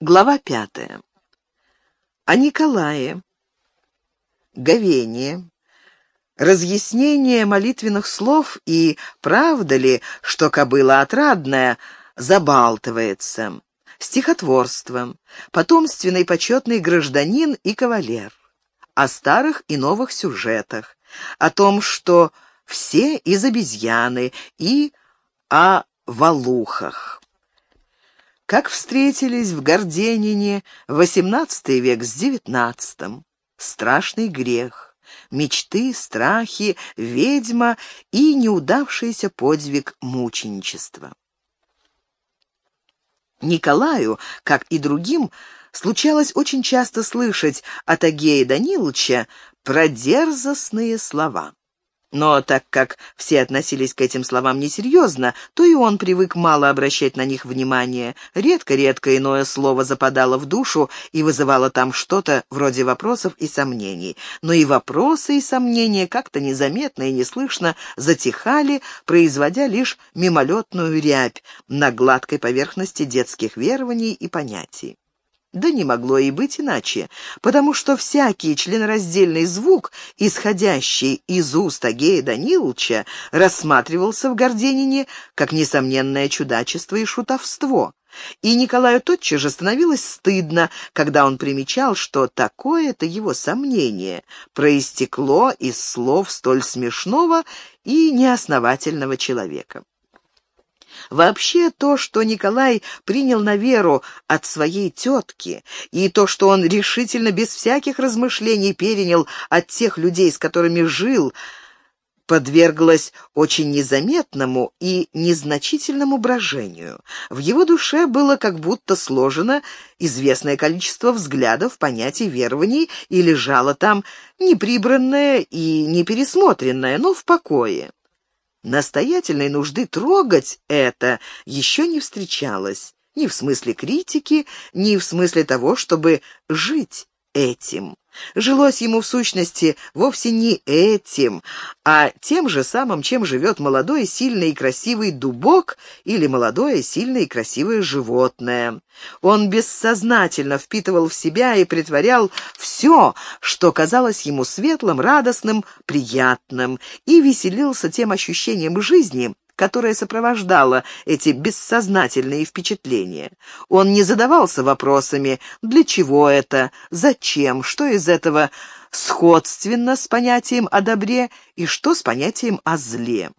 Глава пятая. О Николае. Говение. Разъяснение молитвенных слов и правда ли, что кобыла отрадная забалтывается. Стихотворство. Потомственный почетный гражданин и кавалер. О старых и новых сюжетах. О том, что все из обезьяны и о валухах. Как встретились в Горденине XVIII век с XIX. Страшный грех, мечты, страхи, ведьма и неудавшийся подвиг мученичества. Николаю, как и другим, случалось очень часто слышать от Агея Даниловича продерзостные слова. Но так как все относились к этим словам несерьезно, то и он привык мало обращать на них внимание. Редко-редко иное слово западало в душу и вызывало там что-то вроде вопросов и сомнений. Но и вопросы и сомнения как-то незаметно и неслышно затихали, производя лишь мимолетную рябь на гладкой поверхности детских верований и понятий. Да не могло и быть иначе, потому что всякий членораздельный звук, исходящий из уст Агея Даниловича, рассматривался в Горденине как несомненное чудачество и шутовство. И Николаю тотчас же становилось стыдно, когда он примечал, что такое-то его сомнение проистекло из слов столь смешного и неосновательного человека. Вообще то, что Николай принял на веру от своей тетки, и то, что он решительно без всяких размышлений перенял от тех людей, с которыми жил, подверглось очень незаметному и незначительному брожению. В его душе было как будто сложено известное количество взглядов, понятий, верований, и лежало там неприбранное и непересмотренное, но в покое. Настоятельной нужды трогать это еще не встречалось, ни в смысле критики, ни в смысле того, чтобы жить этим. Жилось ему в сущности вовсе не этим, а тем же самым, чем живет молодой, сильный и красивый дубок или молодое, сильное и красивое животное. Он бессознательно впитывал в себя и притворял все, что казалось ему светлым, радостным, приятным, и веселился тем ощущением жизни, которое сопровождало эти бессознательные впечатления. Он не задавался вопросами «для чего это?», «зачем?», «что из этого сходственно с понятием о добре и что с понятием о зле».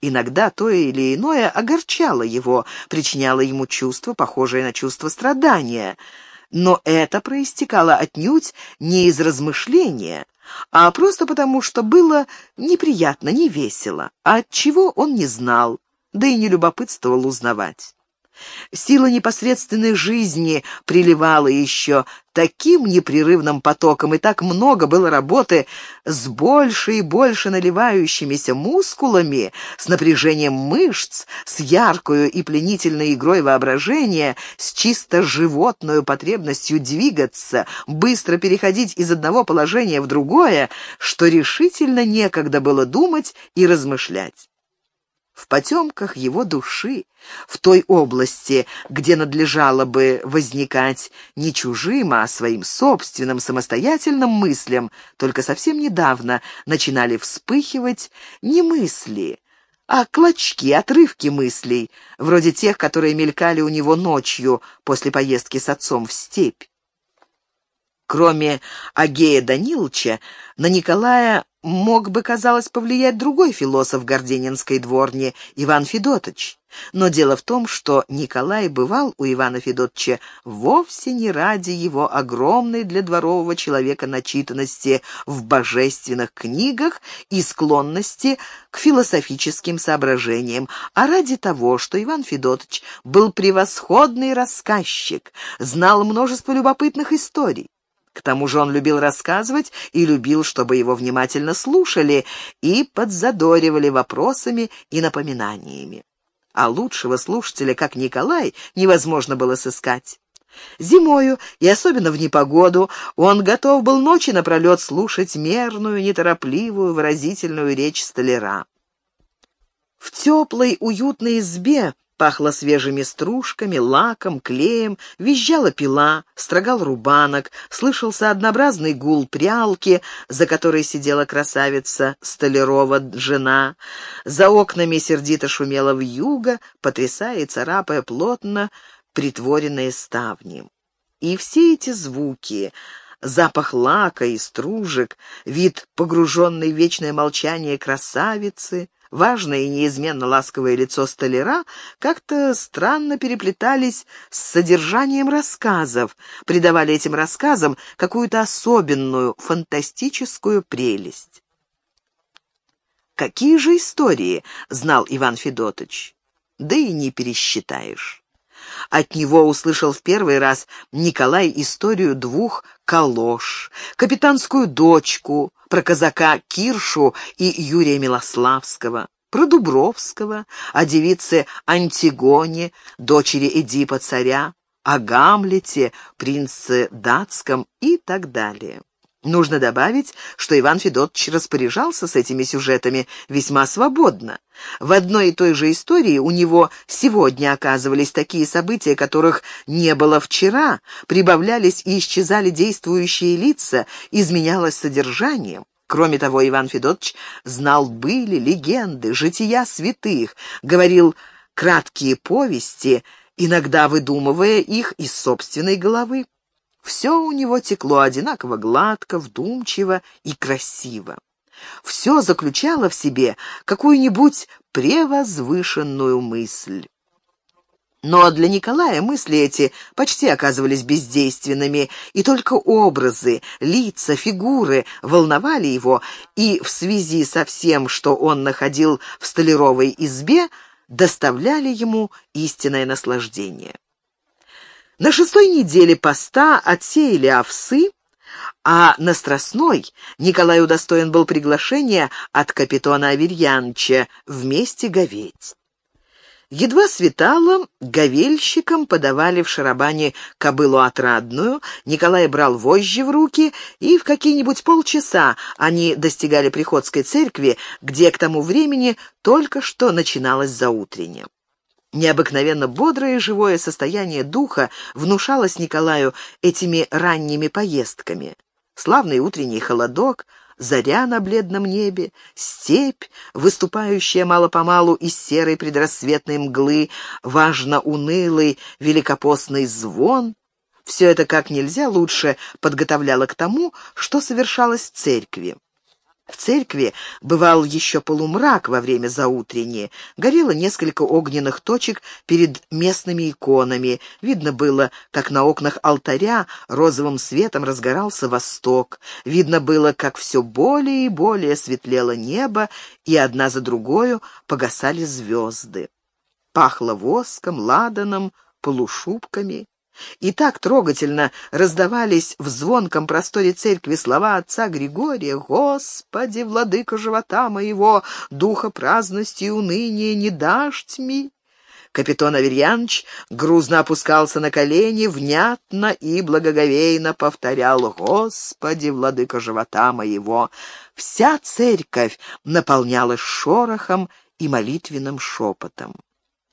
Иногда то или иное огорчало его, причиняло ему чувство, похожее на чувство страдания. Но это проистекало отнюдь не из размышления, а просто потому, что было неприятно, не весело, а от чего он не знал, да и не любопытствовал узнавать. Сила непосредственной жизни приливала еще таким непрерывным потоком, и так много было работы с больше и больше наливающимися мускулами, с напряжением мышц, с яркою и пленительной игрой воображения, с чисто животной потребностью двигаться, быстро переходить из одного положения в другое, что решительно некогда было думать и размышлять в потемках его души, в той области, где надлежало бы возникать не чужим, а своим собственным самостоятельным мыслям, только совсем недавно начинали вспыхивать не мысли, а клочки, отрывки мыслей, вроде тех, которые мелькали у него ночью после поездки с отцом в степь. Кроме Агея Даниловича, на Николая мог бы, казалось, повлиять другой философ Горденинской дворни, Иван Федотович. Но дело в том, что Николай бывал у Ивана Федотовича вовсе не ради его огромной для дворового человека начитанности в божественных книгах и склонности к философическим соображениям, а ради того, что Иван Федотович был превосходный рассказчик, знал множество любопытных историй. К тому же он любил рассказывать и любил, чтобы его внимательно слушали и подзадоривали вопросами и напоминаниями. А лучшего слушателя, как Николай, невозможно было сыскать. Зимою, и особенно в непогоду, он готов был ночи напролет слушать мерную, неторопливую, выразительную речь столяра. В теплой, уютной избе Пахло свежими стружками, лаком, клеем, визжала пила, строгал рубанок, слышался однообразный гул прялки, за которой сидела красавица Столярова жена. За окнами сердито шумела вьюга, потрясая и царапая плотно притворенные ставни. И все эти звуки запах лака и стружек, вид погруженной в вечное молчание красавицы, важное и неизменно ласковое лицо столяра как-то странно переплетались с содержанием рассказов, придавали этим рассказам какую-то особенную, фантастическую прелесть. Какие же истории знал Иван Федотович? Да и не пересчитаешь. От него услышал в первый раз Николай историю двух калош, капитанскую дочку, про казака Киршу и Юрия Милославского, про Дубровского, о девице Антигоне, дочери Эдипа царя, о Гамлете, принце датском и так далее. Нужно добавить, что Иван Федотович распоряжался с этими сюжетами весьма свободно. В одной и той же истории у него сегодня оказывались такие события, которых не было вчера, прибавлялись и исчезали действующие лица, изменялось содержанием. Кроме того, Иван Федотович знал были, легенды, жития святых, говорил краткие повести, иногда выдумывая их из собственной головы. Все у него текло одинаково гладко, вдумчиво и красиво. Все заключало в себе какую-нибудь превозвышенную мысль. Но для Николая мысли эти почти оказывались бездейственными, и только образы, лица, фигуры волновали его, и в связи со всем, что он находил в столяровой избе, доставляли ему истинное наслаждение. На шестой неделе поста отсеяли овсы, а на Страстной Николай удостоен был приглашения от капитана Аверьянча вместе говеть. Едва светало, говельщикам подавали в шарабане кобылу отрадную, Николай брал вожжи в руки, и в какие-нибудь полчаса они достигали Приходской церкви, где к тому времени только что начиналось заутреннее. Необыкновенно бодрое и живое состояние духа внушалось Николаю этими ранними поездками. Славный утренний холодок, заря на бледном небе, степь, выступающая мало-помалу из серой предрассветной мглы, важно унылый великопостный звон — все это как нельзя лучше подготовляло к тому, что совершалось в церкви. В церкви бывал еще полумрак во время заутренней. Горело несколько огненных точек перед местными иконами. Видно было, как на окнах алтаря розовым светом разгорался восток. Видно было, как все более и более светлело небо, и одна за другою погасали звезды. Пахло воском, ладаном, полушубками. И так трогательно раздавались в звонком просторе церкви слова отца Григория «Господи, владыка живота моего, духа праздности и уныния не дашь тьми». Капитан Аверьянович грузно опускался на колени, внятно и благоговейно повторял «Господи, владыка живота моего». Вся церковь наполнялась шорохом и молитвенным шепотом.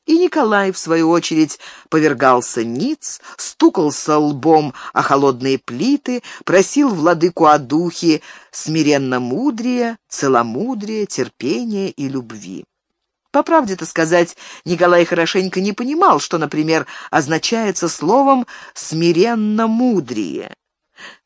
И Николай, в свою очередь, повергался ниц, стукался лбом о холодные плиты, просил владыку о духе смиренно-мудрия, целомудрия, терпения и любви. По правде-то сказать, Николай хорошенько не понимал, что, например, означается словом «смиренно-мудрие».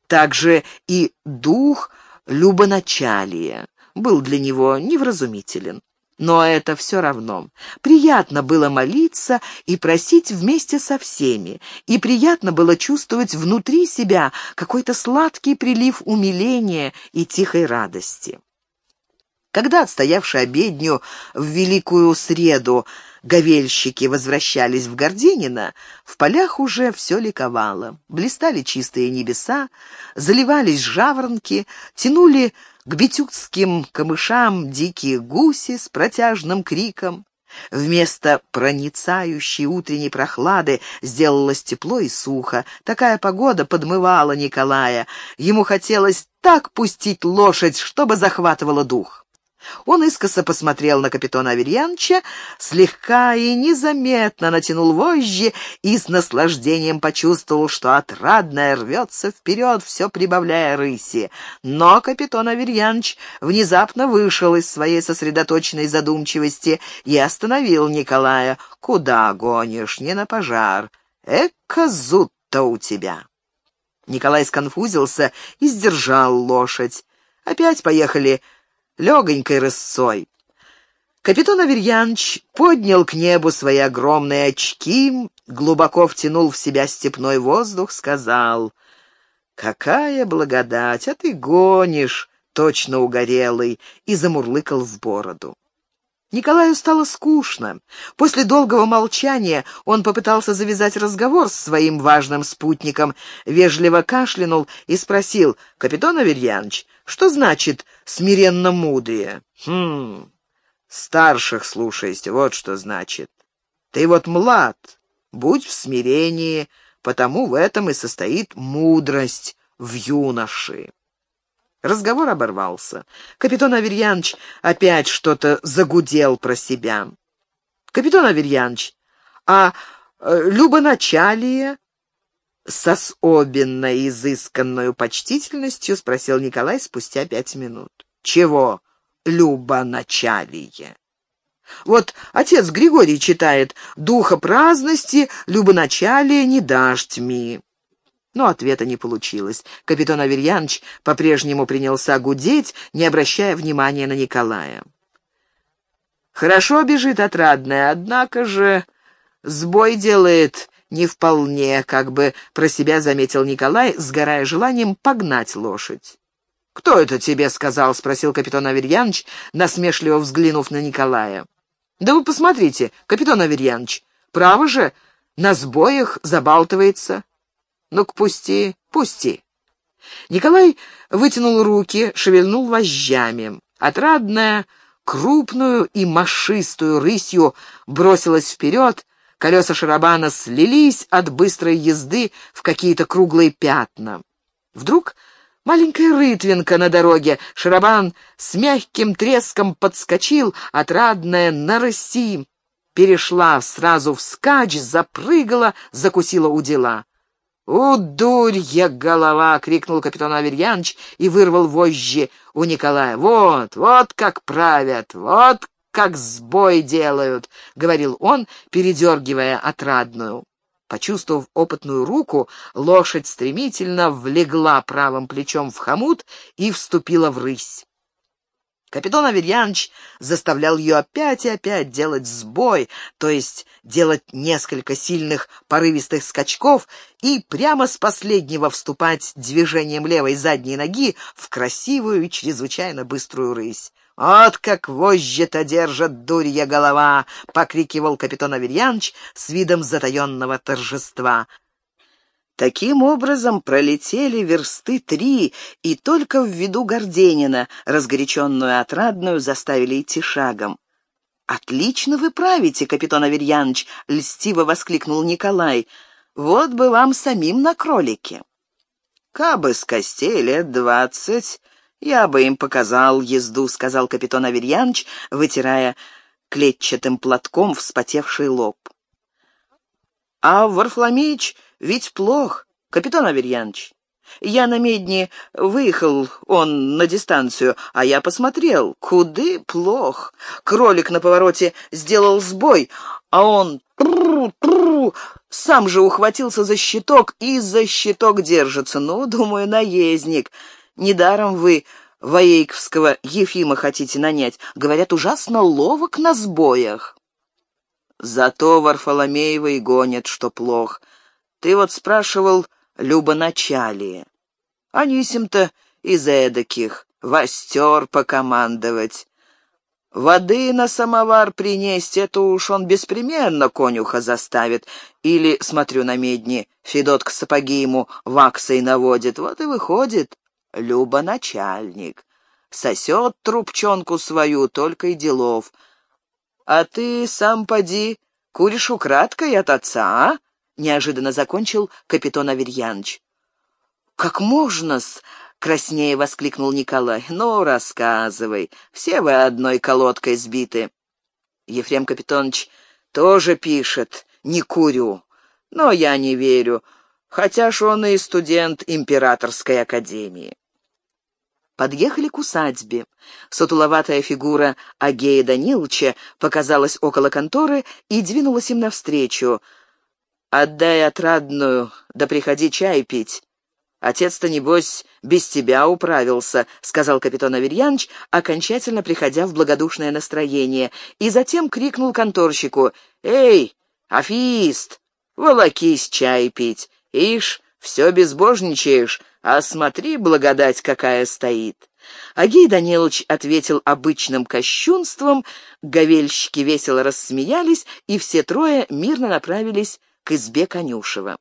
Также и дух любоначалия был для него невразумителен. Но это все равно. Приятно было молиться и просить вместе со всеми, и приятно было чувствовать внутри себя какой-то сладкий прилив умиления и тихой радости. Когда, отстоявшие обедню в Великую Среду, говельщики возвращались в Горденино, в полях уже все ликовало. Блистали чистые небеса, заливались жаворонки, тянули к битюкским камышам дикие гуси с протяжным криком. Вместо проницающей утренней прохлады сделалось тепло и сухо. Такая погода подмывала Николая. Ему хотелось так пустить лошадь, чтобы захватывала дух. Он искоса посмотрел на капитана Аверьяновича, слегка и незаметно натянул вожжи и с наслаждением почувствовал, что отрадное рвется вперед, все прибавляя рыси. Но капитан Аверьянович внезапно вышел из своей сосредоточенной задумчивости и остановил Николая. «Куда гонишь? Не на пожар. Эка зуд-то у тебя!» Николай сконфузился и сдержал лошадь. Опять поехали легонькой рысцой. Капитан Аверьянович поднял к небу свои огромные очки, глубоко втянул в себя степной воздух, сказал, «Какая благодать, а ты гонишь, точно угорелый!» и замурлыкал в бороду. Николаю стало скучно. После долгого молчания он попытался завязать разговор с своим важным спутником, вежливо кашлянул и спросил, «Капитан Аверьянович, что значит «смиренно мудрее»?» «Хм, старших слушайся, вот что значит. Ты вот млад, будь в смирении, потому в этом и состоит мудрость в юноше». Разговор оборвался. Капитан Аверьянович опять что-то загудел про себя. «Капитан Аверьянович, а э, любоначалие?» С особенно изысканной почтительностью спросил Николай спустя пять минут. «Чего любоначалие?» Вот отец Григорий читает «Духа праздности, любоначалие не дашь тьми». Но ответа не получилось. Капитан Аверьянович по-прежнему принялся гудеть, не обращая внимания на Николая. «Хорошо бежит отрадная, однако же сбой делает не вполне», как бы про себя заметил Николай, сгорая желанием погнать лошадь. «Кто это тебе сказал?» — спросил капитан Аверьянович, насмешливо взглянув на Николая. «Да вы посмотрите, капитан Аверьянович, право же, на сбоях забалтывается». Ну-ка, пусти, пусти. Николай вытянул руки, шевельнул вожжами. Отрадная, крупную и машистую рысью бросилась вперед, колеса шарабана слились от быстрой езды в какие-то круглые пятна. Вдруг маленькая рытвинка на дороге, шарабан с мягким треском подскочил, отрадная на рыси, перешла сразу вскачь, запрыгала, закусила у дела. «У, дурья голова!» — крикнул капитан Аверьянович и вырвал вожжи у Николая. «Вот, вот как правят, вот как сбой делают!» — говорил он, передергивая отрадную. Почувствовав опытную руку, лошадь стремительно влегла правым плечом в хомут и вступила в рысь. Капитан Аверьянович заставлял ее опять и опять делать сбой, то есть делать несколько сильных порывистых скачков и прямо с последнего вступать движением левой задней ноги в красивую и чрезвычайно быструю рысь. «Вот как вожжи-то держат дурья голова!» — покрикивал капитан Аверьянович с видом затаенного торжества — Таким образом пролетели версты три, и только в виду Горденина, разгоряченную отрадную, заставили идти шагом. «Отлично вы правите, капитан Аверьяныч!» — льстиво воскликнул Николай. «Вот бы вам самим на кролике!» «Кабы с костей лет двадцать, я бы им показал езду», — сказал капитан Аверьяныч, вытирая клетчатым платком вспотевший лоб. «А Варфломеич ведь плох, капитан Аверьянович. Я на медне выехал, он на дистанцию, а я посмотрел, куды плох. Кролик на повороте сделал сбой, а он тру тру сам же ухватился за щиток и за щиток держится. Ну, думаю, наездник. Недаром вы Воейковского Ефима хотите нанять. Говорят, ужасно ловок на сбоях. Зато Варфоломеева и гонят, что плох. Ты вот спрашивал любоначалие. Анисим-то из эдаких, востер покомандовать. Воды на самовар принести, это уж он беспременно конюха заставит. Или, смотрю на медни, Федотка сапоги ему ваксой наводит. Вот и выходит, Люба начальник. Сосет трубчонку свою, только и делов. А ты сам поди, куришь украдкой от отца, а? — неожиданно закончил капитан Аверьяныч. «Как можно-с? краснее воскликнул Николай. «Ну, рассказывай, все вы одной колодкой сбиты». Ефрем Капитонович тоже пишет «не курю», но я не верю, хотя ж он и студент Императорской академии. Подъехали к усадьбе. Сутуловатая фигура Агея Даниловича показалась около конторы и двинулась им навстречу. «Отдай отрадную, да приходи чай пить. Отец-то, небось, без тебя управился», — сказал капитан Аверьяныч, окончательно приходя в благодушное настроение, и затем крикнул конторщику «Эй, афиист, волокись чай пить, ишь, все безбожничаешь, а смотри, благодать какая стоит». Агей Данилович ответил обычным кощунством, говельщики весело рассмеялись, и все трое мирно направились к избе Конюшева.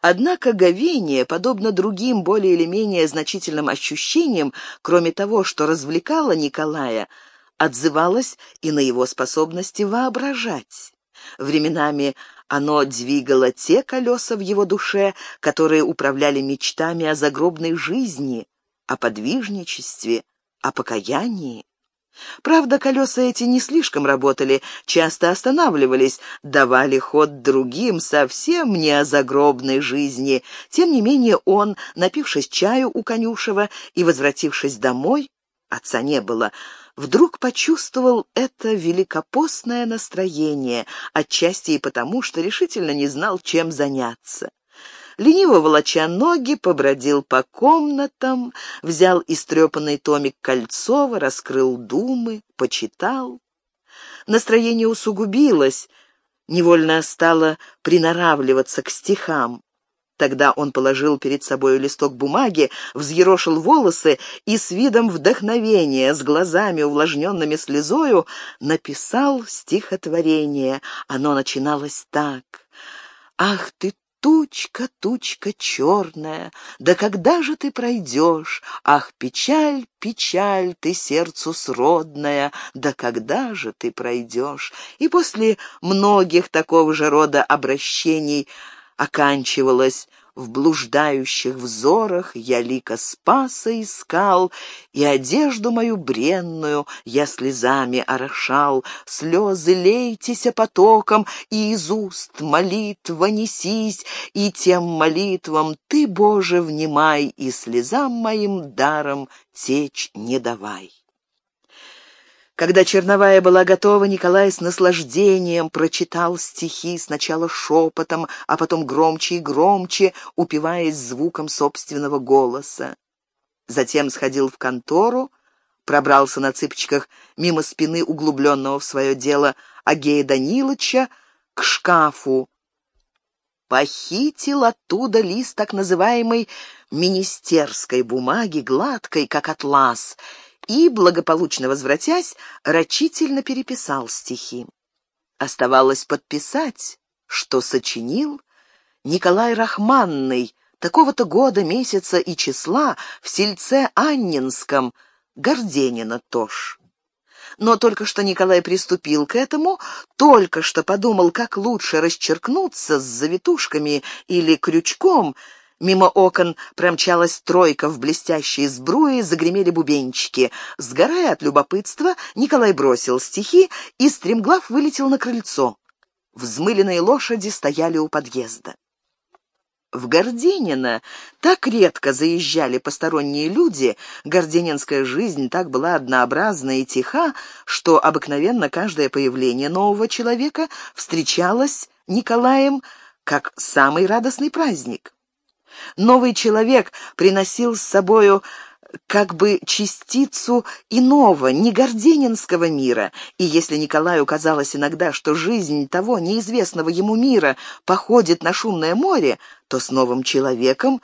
Однако говение, подобно другим более или менее значительным ощущениям, кроме того, что развлекало Николая, отзывалось и на его способности воображать. Временами оно двигало те колеса в его душе, которые управляли мечтами о загробной жизни, о подвижничестве, о покаянии. Правда, колеса эти не слишком работали, часто останавливались, давали ход другим, совсем не о загробной жизни. Тем не менее он, напившись чаю у Конюшева и возвратившись домой, отца не было, вдруг почувствовал это великопостное настроение, отчасти и потому, что решительно не знал, чем заняться лениво волоча ноги, побродил по комнатам, взял истрепанный томик Кольцова, раскрыл думы, почитал. Настроение усугубилось, невольно стало приноравливаться к стихам. Тогда он положил перед собой листок бумаги, взъерошил волосы и с видом вдохновения, с глазами, увлажненными слезою, написал стихотворение. Оно начиналось так. «Ах ты, Тучка, тучка черная, да когда же ты пройдешь? Ах, печаль, печаль, ты сердцу сродная, да когда же ты пройдешь? И после многих такого же рода обращений оканчивалось в блуждающих взорах я лика спаса искал, И одежду мою бренную я слезами орошал. Слезы лейтеся потоком, и из уст молитва несись, И тем молитвам ты, Боже, внимай, И слезам моим даром течь не давай. Когда черновая была готова, Николай с наслаждением прочитал стихи сначала шепотом, а потом громче и громче, упиваясь звуком собственного голоса. Затем сходил в контору, пробрался на цыпочках мимо спины углубленного в свое дело Агея Данилыча к шкафу. Похитил оттуда лист так называемой министерской бумаги, гладкой, как атлас, и, благополучно возвратясь, рачительно переписал стихи. Оставалось подписать, что сочинил Николай Рахманный такого-то года, месяца и числа в сельце Аннинском, Горденина тоже. Но только что Николай приступил к этому, только что подумал, как лучше расчеркнуться с завитушками или крючком — Мимо окон промчалась тройка в блестящей сбруе, загремели бубенчики. Сгорая от любопытства, Николай бросил стихи и стремглав вылетел на крыльцо. Взмыленные лошади стояли у подъезда. В Горденино так редко заезжали посторонние люди, горденинская жизнь так была однообразна и тиха, что обыкновенно каждое появление нового человека встречалось Николаем как самый радостный праздник. Новый человек приносил с собою как бы частицу иного, не горденинского мира, и если Николаю казалось иногда, что жизнь того неизвестного ему мира походит на шумное море, то с новым человеком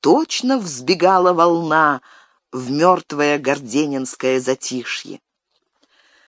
точно взбегала волна в мертвое горденинское затишье.